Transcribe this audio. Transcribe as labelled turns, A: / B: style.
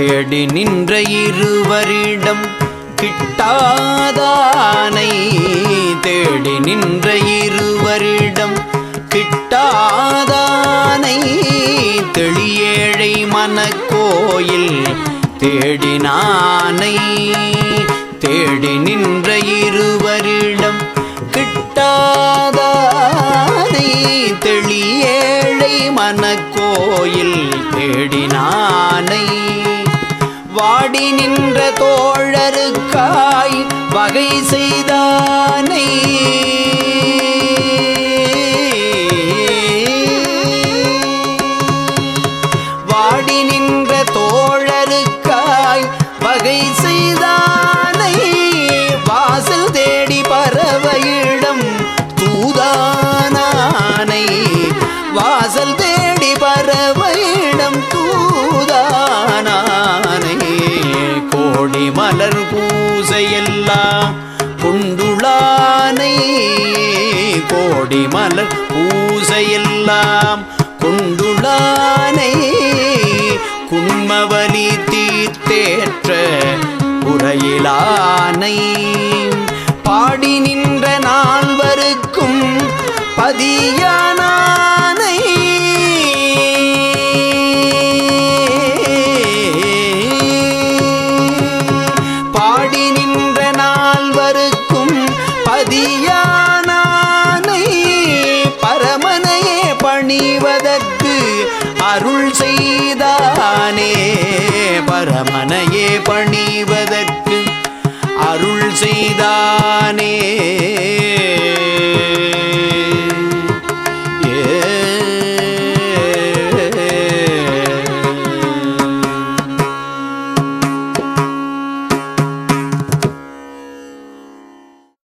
A: தேடி நின்ற இருவரிடம் கிட்டாதானை தேடி நின்ற இருவரிடம் கிட்டாதானை தெளியேழை மனக்கோயில் தேடினானை தேடி நின்ற இருவரிடம் கிட்டாதானை தெளியேழை மனக்கோயில் தேடினானை வாடி நின்ற தோழருக்காய் வகை செய்தானை. வாடி நின்ற தோழ கொண்டுளானை கோடி மலர் பூசையெல்லாம் கொண்டுளானை குன்மவலி தீர்த்தேற்ற உரையிலானை பாடி நின்ற நால்வருக்கும் பதியானானை. பாடி நின்ற பணிவதற்கு அருள் செய்தானே. பரமனையே பணிவதற்கு அருள் செய்தானே.